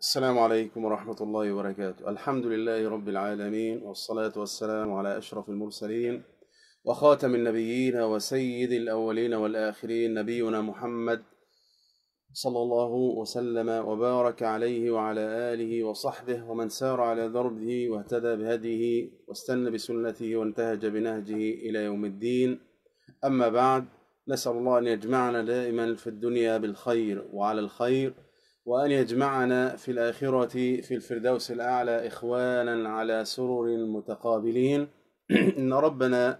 السلام عليكم ورحمة الله وبركاته. الحمد لله رب العالمين والصلاة والسلام على أشرف المرسلين وخاتم النبيين وسيد الأولين والآخرين نبينا محمد صلى الله وسلم وبارك عليه وعلى آله وصحبه ومن سار على دربه واهتدى بهديه واستنى بسنته وانتهج بنهجه إلى يوم الدين. أما بعد نسأل الله أن يجمعنا دائما في الدنيا بالخير وعلى الخير وأن يجمعنا في الآخرة في الفردوس الأعلى إخوانا على سرر متقابلين. إن ربنا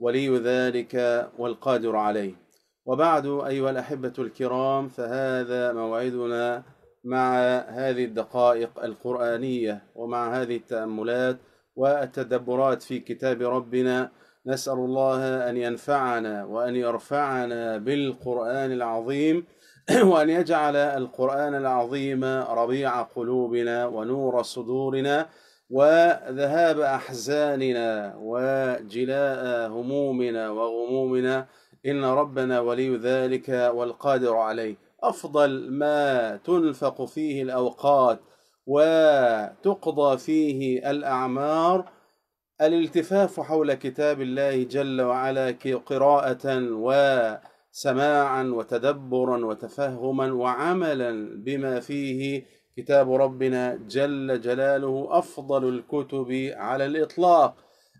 ولي ذلك والقادر عليه. وبعد أيها الأحبة الكرام فهذا موعدنا مع هذه الدقائق القرآنية ومع هذه التأملات والتدبرات في كتاب ربنا. نسأل الله أن ينفعنا وأن يرفعنا بالقرآن العظيم. وأن يجعل القرآن العظيم ربيع قلوبنا ونور صدورنا وذهاب أحزاننا وجلاء همومنا وغمومنا. إن ربنا ولي ذلك والقادر عليه. أفضل ما تنفق فيه الأوقات وتقضى فيه الأعمار. الالتفاف حول كتاب الله جل وعلا قراءة وسماعا وتدبرا وتفهما وعملا بما فيه كتاب ربنا جل جلاله أفضل الكتب على الإطلاق.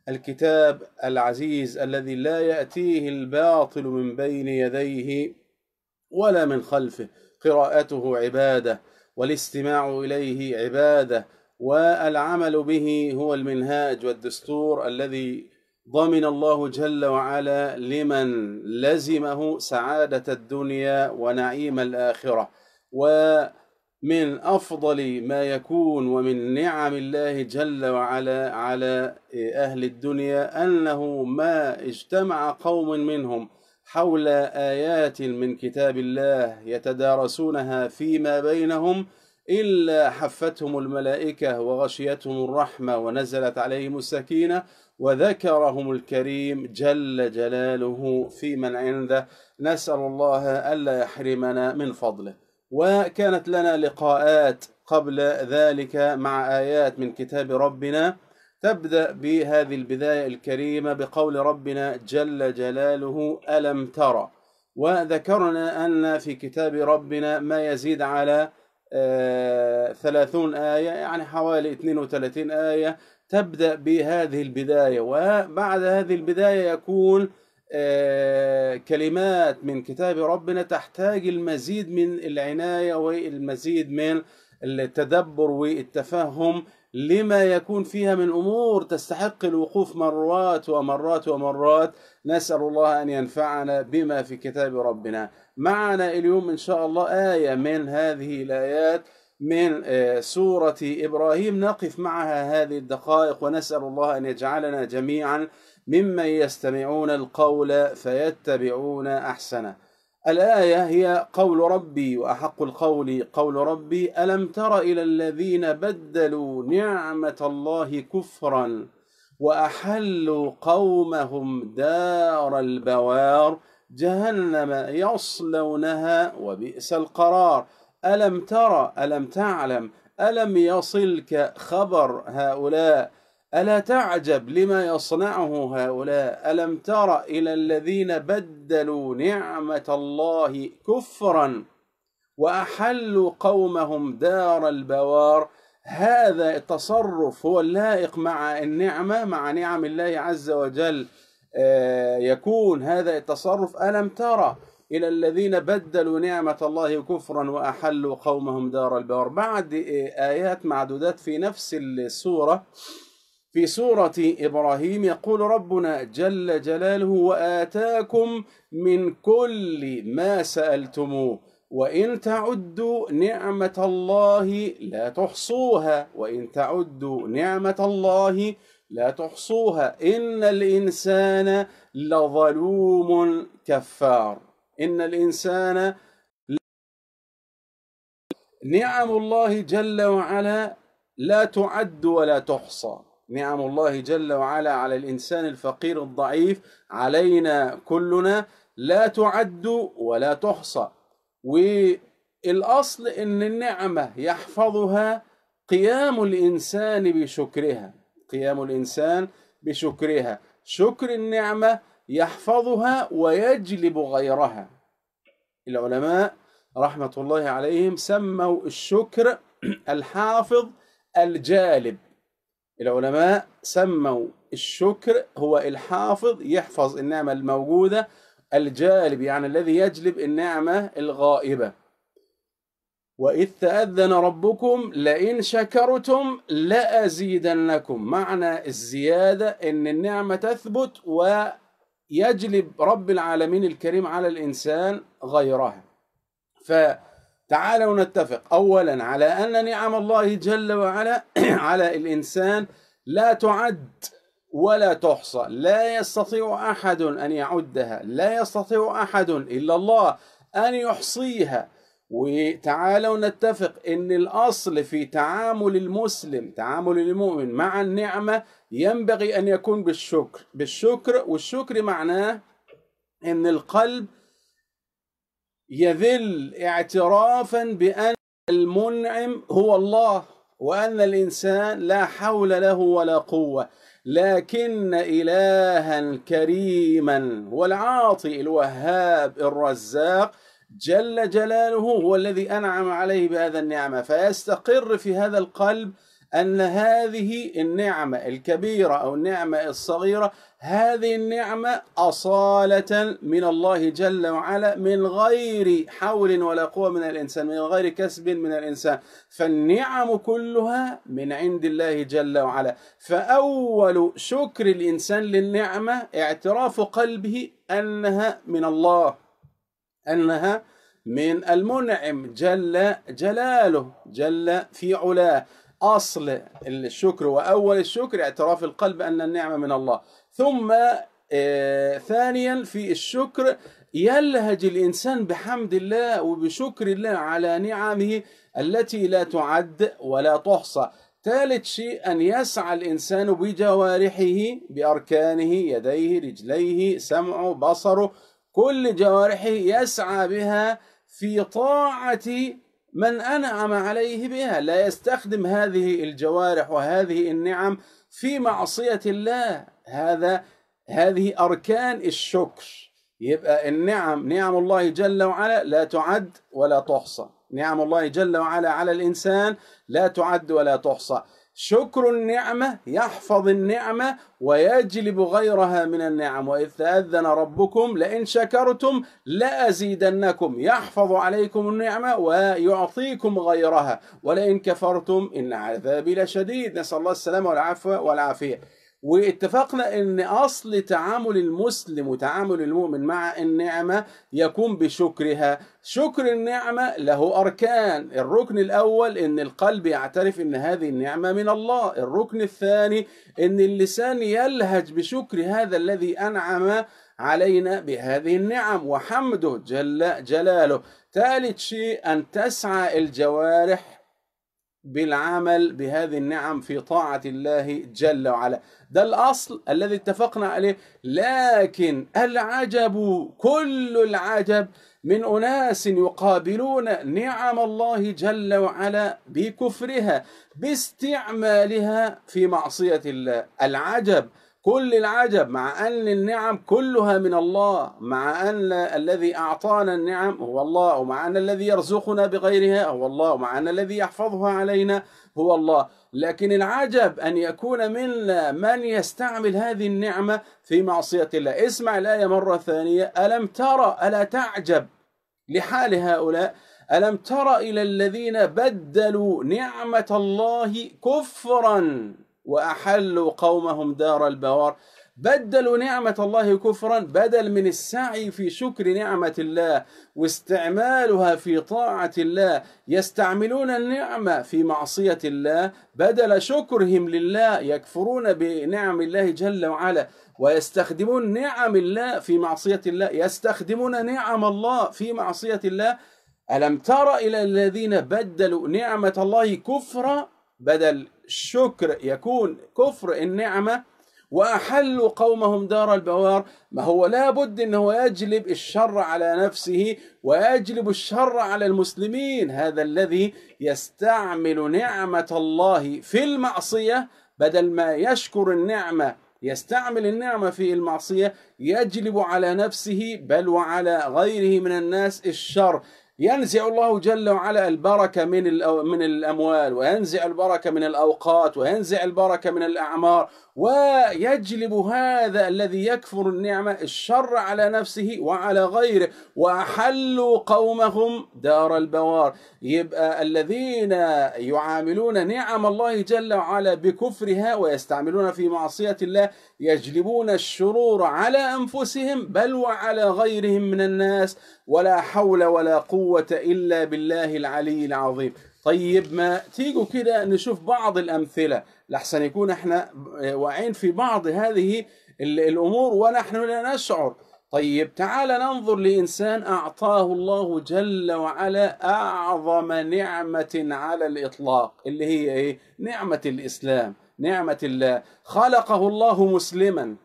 الكتاب العزيز الذي لا يأتيه الباطل من بين يديه ولا من خلفه. قراءته عبادة والاستماع إليه عبادة والعمل به هو المنهاج والدستور الذي ضمن الله جل وعلا لمن لزمه سعادة الدنيا ونعيم الآخرة. ومن أفضل ما يكون ومن نعم الله جل وعلا على أهل الدنيا أنه ما اجتمع قوم منهم حول آيات من كتاب الله يتدارسونها فيما بينهم إلا حفتهم الملائكة وغشيتهم الرحمة ونزلت عليهم السكينة وذكرهم الكريم جل جلاله في من عنده. نسأل الله ألا يحرمنا من فضله. وكانت لنا لقاءات قبل ذلك مع آيات من كتاب ربنا. تبدأ بهذه البداية الكريمة بقول ربنا جل جلاله ألم ترى وذكرنا أن في كتاب ربنا ما يزيد على ثلاثون آية يعني حوالي 32 آية. تبدأ بهذه البداية وبعد هذه البداية يكون كلمات من كتاب ربنا تحتاج المزيد من العناية والمزيد من التدبر والتفهم لما يكون فيها من أمور تستحق الوقوف مرات ومرات ومرات. نسأل الله أن ينفعنا بما في كتاب ربنا. معنا اليوم إن شاء الله آية من هذه الآيات. من سورة إبراهيم. نقف معها هذه الدقائق ونسأل الله أن يجعلنا جميعا ممن يستمعون القول فيتبعون أحسنه. الآية هي قول ربي وأحق القول قول ربي. ألم تر إلى الذين بدلوا نعمة الله كفرا وأحلوا قومهم دار البوار؟ جهنم يصلونها وبئس القرار. ألم ترى ألم تعلم ألم يصلك خبر هؤلاء؟ ألا تعجب لما يصنعه هؤلاء؟ ألم تر إلى الذين بدلوا نعمة الله كفرا وأحلوا قومهم دار البوار؟ هذا التصرف هو اللائق مع النعمة مع نعم الله عز وجل. يكون هذا التصرف. ألم ترى إلى الذين بدلوا نعمة الله كفرا وأحلوا قومهم دار البوار. بعد آيات معدودات في نفس السورة. في سورة إبراهيم يقول ربنا جل جلاله وآتاكم من كل ما سألتموه وإن تعدوا نعمة الله لا تحصوها وإن تعدوا نعمة الله لا تحصوها إن الإنسان لظلوم كفار. إن الإنسان نعم الله جل وعلا لا تعد ولا تحصى. نعم الله جل وعلا على الإنسان الفقير الضعيف علينا كلنا لا تعد ولا تحصى. الأصل إن النعمة يحفظها قيام الإنسان بشكرها. قيام الإنسان بشكرها. شكر النعمة يحفظها ويجلب غيرها. العلماء رحمة الله عليهم سموا الشكر الحافظ الجالب. العلماء سموا الشكر هو الحافظ يحفظ النعمة الموجودة الجالب يعني الذي يجلب النعمة الغائبة. وإذ تأذن ربكم لئن شكرتم لأزيدنكم. معنى الزيادة إن النعمة تثبت ويجلب رب العالمين الكريم على الإنسان غيرها فتعالوا نتفق. أولا على أن نعم الله جل وعلا على الإنسان لا تعد ولا تحصى. لا يستطيع أحد أن يعدها. لا يستطيع أحد إلا الله أن يحصيها. وتعالوا نتفق إن الأصل في تعامل المسلم تعامل المؤمن مع النعمة ينبغي أن يكون بالشكر. بالشكر والشكر معناه إن القلب يذل اعترافا بأن المنعم هو الله وأن الإنسان لا حول له ولا قوة. لكن الها كريما والعاطي الوهاب الرزاق جل جلاله هو الذي أنعم عليه بهذا النعمة. فيستقر في هذا القلب أن هذه النعمة الكبيرة أو النعمة الصغيرة هذه النعمة أصالة من الله جل وعلا من غير حول ولا قوة من الإنسان من غير كسب من الإنسان. فالنعم كلها من عند الله جل وعلا. فأول شكر الإنسان للنعمة اعتراف قلبه أنها من الله. أنها من المنعم جل جلاله جل في علاه. أصل الشكر وأول الشكر اعتراف القلب أن النعمة من الله. ثم آه ثانيا في الشكر يلهج الإنسان بحمد الله وبشكر الله على نعمه التي لا تعد ولا تحصى. ثالث شيء أن يسعى الإنسان بجوارحه بأركانه يديه رجليه سمعه بصره كل جوارحه يسعى بها في طاعة من أنعم عليه بها. لا يستخدم هذه الجوارح وهذه النعم في معصية الله. هذا هذه أركان الشكر. يبقى النعم نعم الله جل وعلا لا تعد ولا تحصى. نعم الله جل وعلا على الإنسان لا تعد ولا تحصى. شكر النعمة يحفظ النعمة ويجلب غيرها من النعم. وإذ تأذن ربكم لئن شكرتم لأزيدنكم. يحفظ عليكم النعمة ويعطيكم غيرها. ولئن كفرتم إن عذابي لشديد. نسأل الله السلامة والعفو والعافية. واتفقنا إن أصل تعامل المسلم وتعامل المؤمن مع النعمة يكون بشكرها. شكر النعمة له أركان. الركن الأول إن القلب يعترف إن هذه النعمة من الله. الركن الثاني إن اللسان يلهج بشكر هذا الذي أنعم علينا بهذه النعم. وحمده جل جلاله. ثالث شيء أن تسعى الجوارح. بالعمل بهذه النعم في طاعة الله جل وعلا. ده الأصل الذي اتفقنا عليه. لكن العجب كل العجب من أناس يقابلون نعم الله جل وعلا بكفرها باستعمالها في معصية الله. العجب كل العجب مع أن النعم كلها من الله مع أن الذي أعطانا النعم هو الله ومع أن الذي يرزقنا بغيرها هو الله ومع أن الذي يحفظها علينا هو الله. لكن العجب أن يكون منا من يستعمل هذه النعمة في معصية الله. اسمع الآية مرة ثانية. ألم ترى ألا تعجب لحال هؤلاء؟ ألم تر إلى الذين بدلوا نعمة الله كفرا؟ وأحلوا قومهم دار البوار. بدلوا نعمة الله كفرا بدل من السعي في شكر نعمة الله واستعمالها في طاعة الله يستعملون النعمة في معصية الله. بدل شكرهم لله يكفرون بنعم الله جل وعلا ويستخدمون نعم الله في معصية الله. يستخدمون نعم الله في معصية الله. ألم تر إلى الذين بدلوا نعمة الله كفرا؟ بدل الشكر يكون كفر النعمة وأحلوا قومهم دار البوار. ما هو لابد أنه يجلب الشر على نفسه ويجلب الشر على المسلمين. هذا الذي يستعمل نعمة الله في المعصية. بدل ما يشكر النعمة يستعمل النعمة في المعصية يجلب على نفسه بل وعلى غيره من الناس الشر. ينزع الله جل وعلا البركة من من الأموال وينزع البركة من الأوقات وينزع البركة من الأعمار ويجلب هذا الذي يكفر النعمة الشر على نفسه وعلى غيره وأحلوا قومهم دار البوار. يبقى الذين يعاملون نعم الله جل وعلا بكفرها ويستعملون في معصية الله يجلبون الشرور على أنفسهم بل وعلى غيرهم من الناس ولا حول ولا قوة إلا بالله العلي العظيم. طيب ما تيجوا كده نشوف بعض الأمثلة. لحسن يكون إحنا واعين في بعض هذه الأمور ونحن لا نشعر. طيب تعال ننظر لإنسان أعطاه الله جل وعلا أعظم نعمة على الإطلاق اللي هي إيه؟ نعمة الإسلام. نعمة الله. خلقه الله مسلما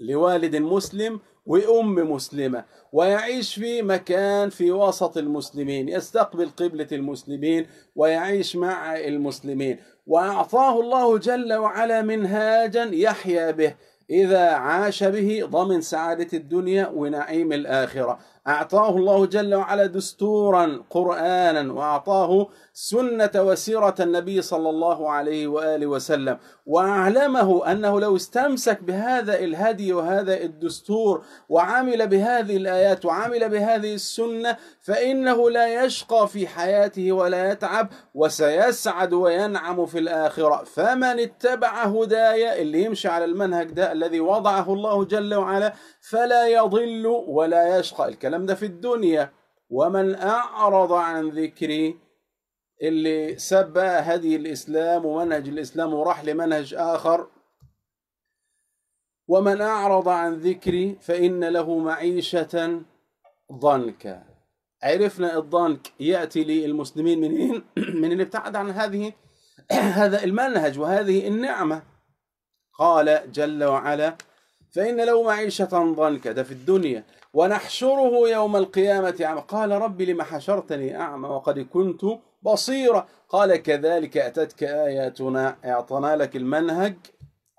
لوالد مسلم وأم مسلمة ويعيش في مكان في وسط المسلمين يستقبل قبلة المسلمين ويعيش مع المسلمين. وأعطاه الله جل وعلا منهاجا يحيا به إذا عاش به ضمن سعادة الدنيا ونعيم الآخرة. أعطاه الله جل وعلا دستورا قرآنا وأعطاه سنة وسيرة النبي صلى الله عليه وآله وسلم. وأعلمه أنه لو استمسك بهذا الهدي وهذا الدستور وعمل بهذه الآيات وعمل بهذه السنة فإنه لا يشقى في حياته ولا يتعب وسيسعد وينعم في الآخرة. فمن اتبع هدايا اللي يمشي على المنهج ده الذي وضعه الله جل وعلا فلا يضل ولا يشقى. الكلام ده في الدنيا. ومن أعرض عن ذكري اللي سب هدي الإسلام ومنهج الإسلام وراح لمنهج آخر. ومن أعرض عن ذكري فإن له معيشة ضنكا. عرفنا الضنك يأتي للمسلمين منين من اللي ابتعد عن هذه هذا المنهج وهذه النعمة. قال جل وعلا فإن له معيشة ضنكا. ده في الدنيا. ونحشره يوم القيامة أعمى. قال رب لم حشرتني أعمى وقد كنت بصيرة قال كذلك أتتك آياتنا. أعطنا لك المنهج.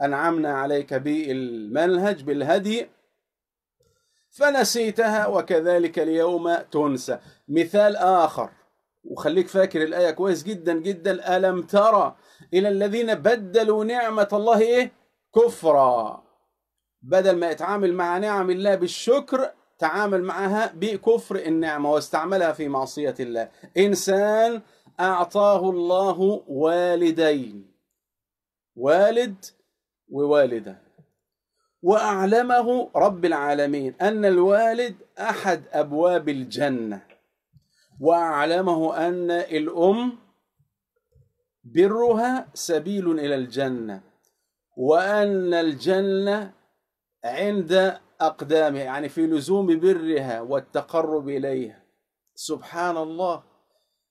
أنعمنا عليك بالمنهج بالهدي. فنسيتها وكذلك اليوم تنسى. مثال آخر. وخليك فاكر الآية كويس جدا جدا. ألم ترى إلى الذين بدلوا نعمة الله إيه؟ كفرا. بدل ما يتعامل مع نعم الله بالشكر تعامل معها بكفر النعمة واستعملها في معصية الله. إنسان أعطاه الله والدين. والد ووالدة. وأعلمه رب العالمين أن الوالد أحد أبواب الجنة. وأعلمه أن الأم برها سبيل إلى الجنة. وأن الجنة عند أقدامها يعني في لزوم برها والتقرب إليها. سبحان الله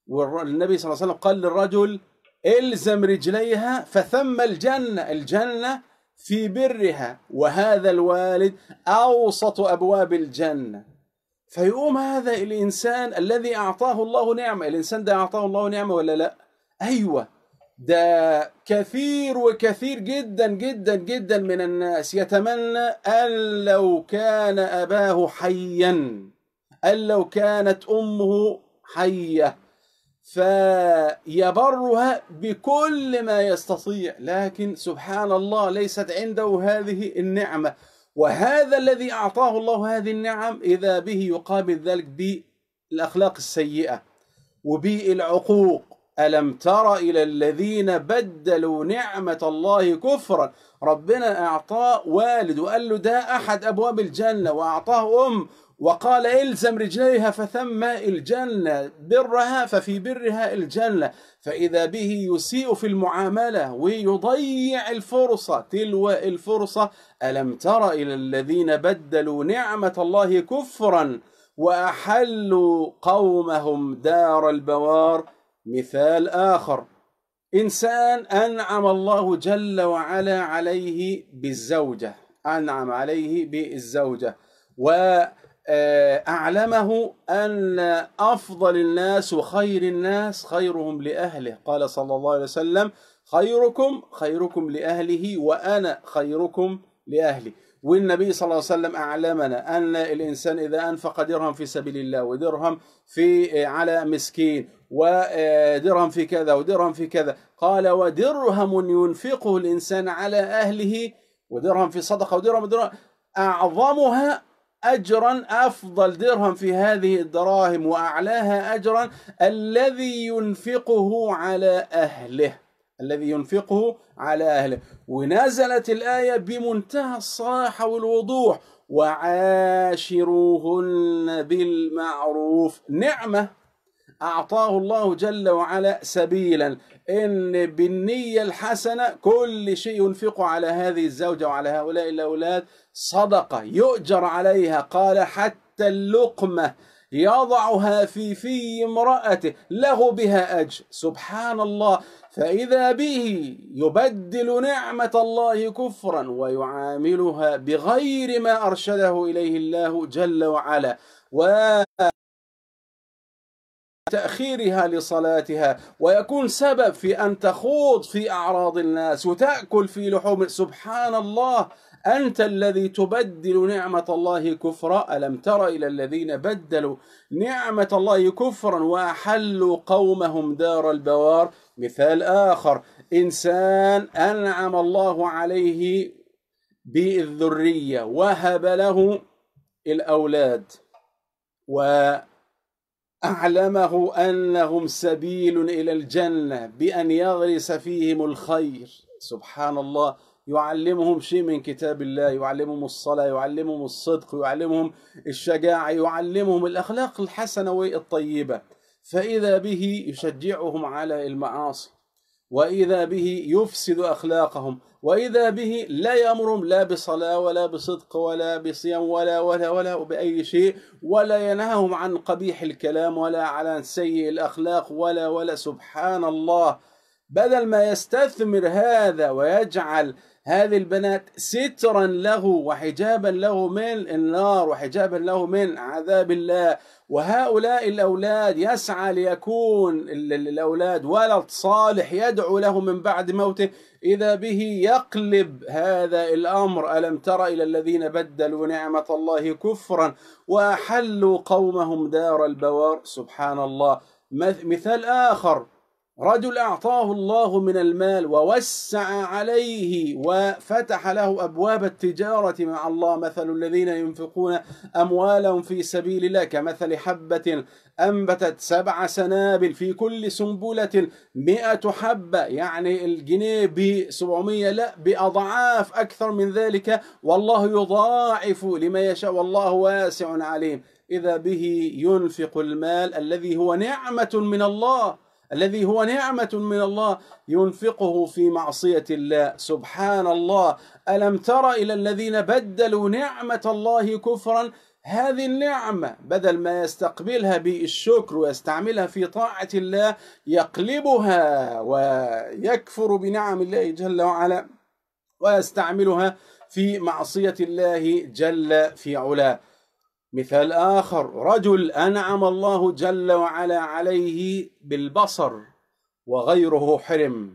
والنبي صلى الله عليه وسلم قال للرجل إلزم رجليها فثم الجنة الجنة في برها. وهذا الوالد أوسط أبواب الجنة. فيقوم هذا الإنسان الذي أعطاه الله نعمة. الإنسان ده أعطاه الله نعمة ولا لا؟ أيوة. ده كثير وكثير جدا جدا جدا من الناس يتمنى أن لو كان أباه حيا أن لو كانت أمه حية. فيبرها بكل ما يستطيع لكن سبحان الله ليست عنده هذه النعمة. وهذا الذي أعطاه الله هذه النعم إذا به يقابل ذلك بالأخلاق السيئة وبالعقوق. ألم تر إلى الذين بدلوا نعمة الله كفرا؟ ربنا أعطاه والد وقال له ده أحد أبواب الجنة وأعطاه أم وقال إلزم رجليها فثم الجنة برها ففي برها الجنة. فإذا به يسيء في المعاملة ويضيع الفرصة تلو الفرصة. ألم تر إلى الذين بدلوا نعمة الله كفرا وأحلوا قومهم دار البوار؟ مثال آخر. إنسان أنعم الله جل وعلا عليه بالزوجة أنعم عليه بالزوجة. وأعلمه أن أفضل الناس وخير الناس خيرهم لأهله. قال صلى الله عليه وسلم خيركم خيركم لأهله وأنا خيركم لأهلي. والنبي صلى الله عليه وسلم أعلمنا أن الإنسان إذا أنفق درهم في سبيل الله ودرهم في على مسكين ودرهم في كذا ودرهم في كذا. قال ودرهم ينفقه الإنسان على أهله ودرهم في صدقة ودرهم درهم. أعظمها أجرا أفضل درهم في هذه الدراهم وأعلاها أجرا الذي ينفقه على أهله. الذي ينفقه على أهله. ونزلت الآية بمنتهى الصراحة والوضوح. وعاشروهن بالمعروف. نعمة. أعطاه الله جل وعلا سبيلا. إن بالنية الحسنة كل شيء ينفق على هذه الزوجة وعلى هؤلاء الأولاد صدقة يؤجر عليها. قال حتى اللقمة يضعها في في امرأته له بها أجر. سبحان الله. فإذا به يبدل نعمة الله كفرا ويعاملها بغير ما أرشده إليه الله جل وعلا. و تأخيرها لصلاتها ويكون سبب في أن تخوض في أعراض الناس وتأكل في لحوم. سبحان الله أنت الذي تبدل نعمة الله كفرا. ألم تر إلى الذين بدلوا نعمة الله كفرا وأحلوا قومهم دار البوار؟ مثال آخر إنسان أنعم الله عليه بالذرية وهب له الأولاد وأعلمه أنهم سبيل إلى الجنة بأن يغرس فيهم الخير. سبحان الله يعلمهم شيء من كتاب الله. يعلمهم الصلاة يعلمهم الصدق يعلمهم الشجاعة يعلمهم الأخلاق الحسنة والطيبة. فإذا به يشجعهم على المعاصي. وإذا به يفسد أخلاقهم وإذا به لا يأمرهم لا بصلاة ولا بصدق ولا بصيام ولا ولا ولا بأي شيء ولا ينهاهم عن قبيح الكلام ولا على سيء الأخلاق ولا ولا. سبحان الله. بدل ما يستثمر هذا ويجعل هذه البنات سترا له وحجابا له من النار وحجابا له من عذاب الله. وهؤلاء الأولاد يسعى ليكون الأولاد ولد صالح يدعو له من بعد موته. إذا به يقلب هذا الأمر ألم تر إلى الذين بدلوا نعمة الله كفرا وأحلوا قومهم دار البوار؟ سبحان الله. مثال آخر. رجل أعطاه الله من المال ووسع عليه وفتح له أبواب التجارة مع الله. مثل الذين ينفقون أموالهم في سبيل الله كمثل حبة أنبتت سبع سنابل في كل سنبلة مئة حبة يعني الجنيه بسبعمية لا بأضعاف أكثر من ذلك. والله يضاعف لما يشاء والله واسع عليم. إذا به ينفق المال الذي هو نعمة من الله. الذي هو نعمة من الله ينفقه في معصية الله. سبحان الله. ألم تر إلى الذين بدلوا نعمة الله كفرا؟ هذه النعمة بدل ما يستقبلها بالشكر ويستعملها في طاعة الله يقلبها ويكفر بنعم الله جل وعلا ويستعملها في معصية الله جل في علاه. مثال آخر رجل أنعم الله جل وعلا عليه بالبصر وغيره حرم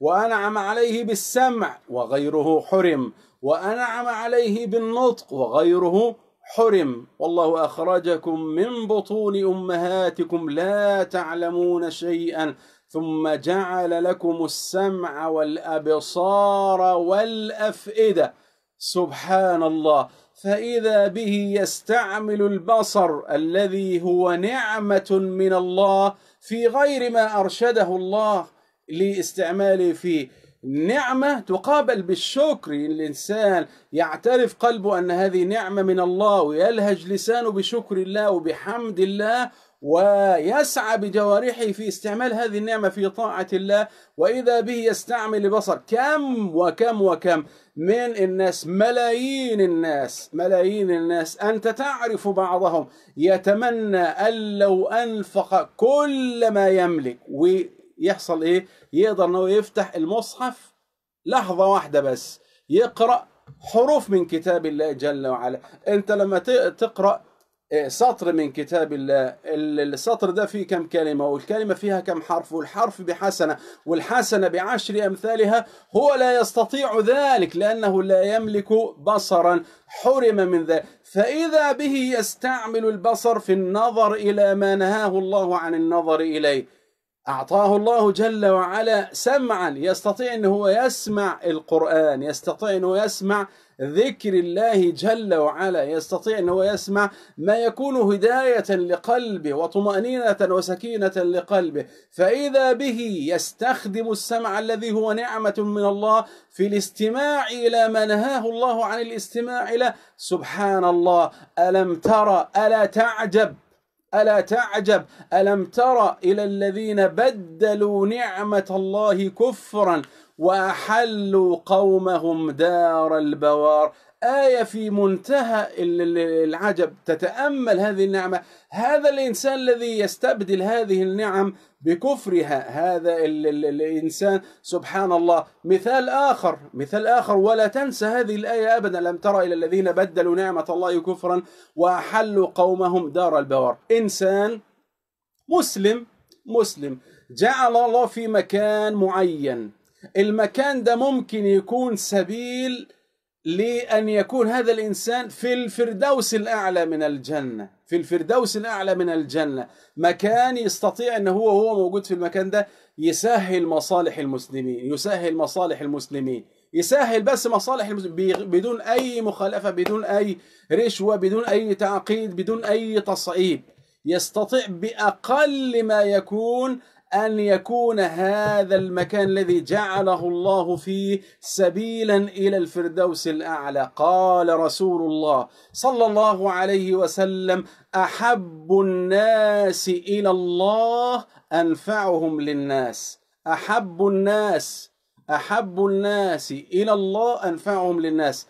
وأنعم عليه بالسمع وغيره حرم وأنعم عليه بالنطق وغيره حرم. والله أخرجكم من بطون أمهاتكم لا تعلمون شيئا ثم جعل لكم السمع والأبصار والأفئدة. سبحان الله. فإذا به يستعمل البصر الذي هو نعمة من الله في غير ما أرشده الله لاستعماله فيه نعمة تقابل بالشكر. الإنسان يعترف قلبه أن هذه نعمة من الله ويلهج لسانه بشكر الله وبحمد الله ويسعى بجوارحه في استعمال هذه النعمة في طاعة الله. وإذا به يستعمل بصر كم وكم وكم من الناس ملايين الناس ملايين الناس أنت تعرف بعضهم يتمنى أن لو أنفق كل ما يملك. يحصل إيه؟ يقدر إنه يفتح المصحف لحظة واحدة بس يقرأ حروف من كتاب الله جل وعلا. أنت لما تقرأ إيه، سطر من كتاب الله. السطر ده فيه كم كلمة؟ والكلمة فيها كم حرف؟ والحرف بحسنة والحسنة بعشر أمثالها هو لا يستطيع ذلك لأنه لا يملك بصرا. حرم من ذلك. فإذا به يستعمل البصر في النظر إلى ما نهاه الله عن النظر إليه أعطاه الله جل وعلا سمعا. يستطيع أنه هو يسمع القرآن يستطيع أنه يسمع ذكر الله جل وعلا يستطيع أنه يسمع ما يكون هداية لقلبه وطمأنينة وسكينة لقلبه. فإذا به يستخدم السمع الذي هو نعمة من الله في الاستماع إلى ما نهاه الله عن الاستماع إلى سبحان الله. ألم ترى ألا تعجب؟ ألا تعجب؟ ألم تر إلى الذين بدلوا نعمة الله كفرا وأحلوا قومهم دار البوار؟ آية في منتهى العجب. تتأمل هذه النعمة. هذا الإنسان الذي يستبدل هذه النعم بكفرها. هذا الإنسان. سبحان الله. مثال آخر. مثال آخر. ولا تنسى هذه الآية أبدا. لم ترى إلى الذين بدلوا نعمة الله كفرا وأحلوا قومهم دار البوار. إنسان مسلم. مسلم. جعل الله في مكان معين. المكان ده ممكن يكون سبيل لأن يكون هذا الإنسان في الفردوس الأعلى من الجنة في الفردوس الأعلى من الجنة. مكان يستطيع أنه هو هو موجود في المكان ده يسهل مصالح المسلمين يسهل مصالح المسلمين يسهل بس مصالح المسلمين بدون أي مخالفة بدون أي رشوة بدون أي تعقيد بدون أي تصعيب. يستطيع بأقل ما يكون أن يكون هذا المكان الذي جعله الله فيه سبيلا إلى الفردوس الأعلى. قال رسول الله صلى الله عليه وسلم أحب الناس إلى الله أنفعهم للناس. أحب الناس أحب الناس إلى الله أنفعهم للناس.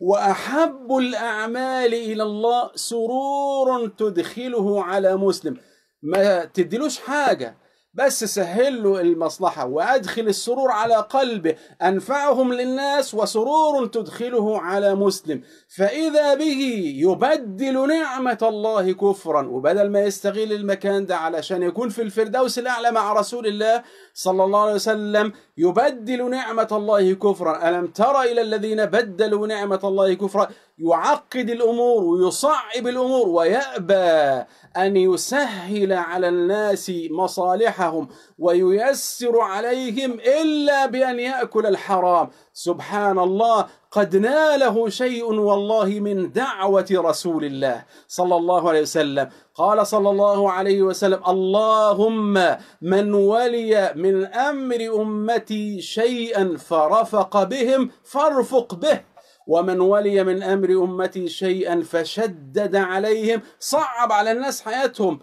وأحب الأعمال إلى الله سرور تدخله على مسلم. ما تدلوش حاجة. بس سهل له المصلحة وأدخل السرور على قلبه. أنفعهم للناس وسرور تدخله على مسلم. فإذا به يبدل نعمة الله كفرا. وبدل ما يستغل المكان ده علشان يكون في الفردوس الأعلى مع رسول الله صلى الله عليه وسلم يبدل نعمة الله كفرا. ألم تر إلى الذين بدلوا نعمة الله كفرا؟ يعقد الأمور ويصعب الأمور ويأبى أن يسهل على الناس مصالحهم وييسر عليهم إلا بأن يأكل الحرام. سبحان الله قد ناله شيء والله من دعوة رسول الله صلى الله عليه وسلم. قال صلى الله عليه وسلم اللهم من ولي من أمر أمتي شيئا فرفق بهم فارفق به. ومن ولي من أمر أمتي شيئا فشدد عليهم صعب على الناس حياتهم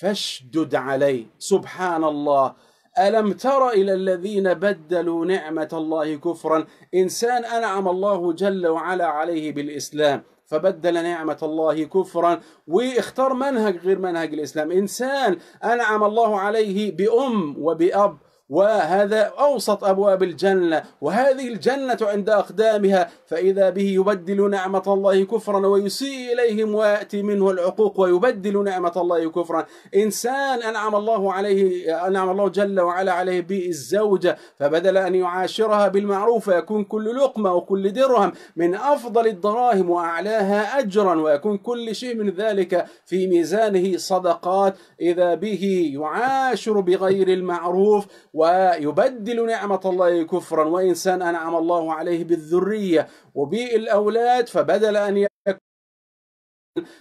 فاشدد عليه. سبحان الله ألم تر إلى الذين بدلوا نعمة الله كفرا؟ إنسان أنعم الله جل وعلا عليه بالإسلام فبدل نعمة الله كفرا واختار منهج غير منهج الإسلام. إنسان أنعم الله عليه بأم وبأب وهذا أوسط أبواب الجنة وهذه الجنة عند أقدامها فإذا به يبدل نعمة الله كفرا ويسيء إليهم ويأتي منه العقوق ويبدل نعمة الله كفرا. إنسان أنعم الله عليه أنعم الله جل وعلا عليه بالزوجة فبدل أن يعاشرها بالمعروف ويكون كل لقمة وكل درهم من أفضل الدراهم وأعلاها أجرا ويكون كل شيء من ذلك في ميزانه صدقات. إذا به يعاشر بغير المعروف ويبدل نعمة الله كفرا وإنسان أنعم الله عليه بالذرية وبالأولاد فبدل أن يكون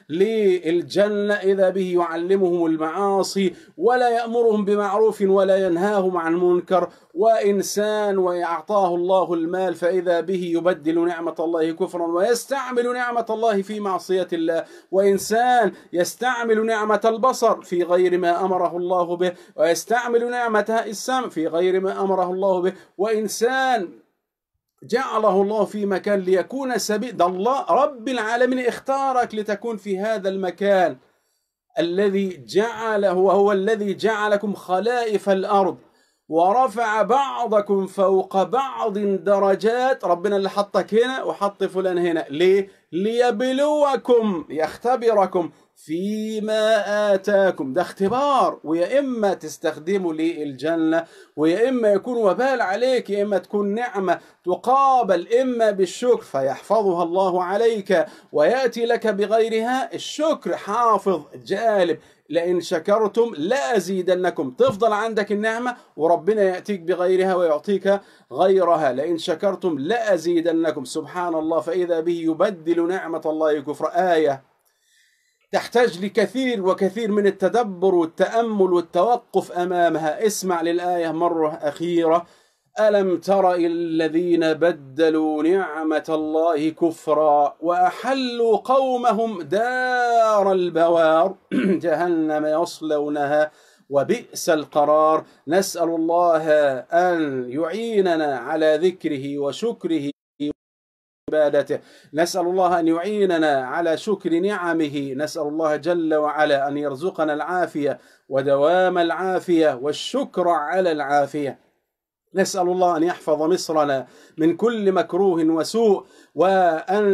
للجنة إذا به يعلمهم المعاصي ولا يأمرهم بمعروف ولا ينهاهم عن منكر. وإنسان ويعطاه الله المال فإذا به يبدل نعمة الله كفرا ويستعمل نعمة الله في معصية الله. وإنسان يستعمل نعمة البصر في غير ما أمره الله به. ويستعمل نعمة السمع في غير ما أمره الله به. وإنسان جعله الله في مكان ليكون سبيل. الله رب العالمين اختارك لتكون في هذا المكان الذي جعله وهو الذي جعلكم خلائف الأرض ورفع بعضكم فوق بعض درجات. ربنا اللي حطك هنا وحط فلان هنا. ليه؟ ليبلوكم يختبركم. فيما آتاكم ده اختبار. ويا إما تستخدمه للجنة ويا إما يكون وبال عليك يا إما تكون نعمة تقابل إما بالشكر فيحفظها الله عليك ويأتي لك بغيرها. الشكر حافظ جالب. لئن شكرتم لأزيدنكم. تفضل عندك النعمة وربنا يأتيك بغيرها ويعطيك غيرها. لئن شكرتم لأزيدنكم. سبحان الله فإذا به يبدل نعمة الله كفر. آية. تحتاج لكثير وكثير من التدبر والتأمل والتوقف أمامها. اسمع للآية مرة أخيرة. ألم تر الذين بدلوا نعمة الله كفرا وأحلوا قومهم دار البوار؟ جهنم يصلونها وبئس القرار. نسأل الله أن يعيننا على ذكره وشكره عبادته. نسأل الله أن يعيننا على شكر نعمه. نسأل الله جل وعلا أن يرزقنا العافية ودوام العافية والشكر على العافية. نسأل الله أن يحفظ مصرنا من كل مكروه وسوء وأن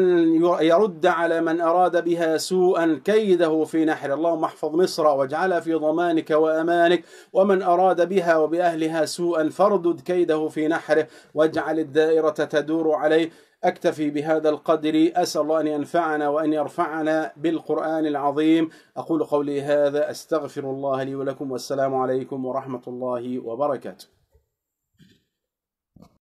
يرد على من أراد بها سوءا كيده في نحر. اللهم احفظ مصر واجعلها في ضمانك وأمانك. ومن أراد بها وبأهلها سوءا فاردد كيده في نحره واجعل الدائرة تدور عليه. أكتفي بهذا القدر. أسأل الله أن ينفعنا وأن يرفعنا بالقرآن العظيم. أقول قولي هذا أستغفر الله لي ولكم والسلام عليكم ورحمة الله وبركاته.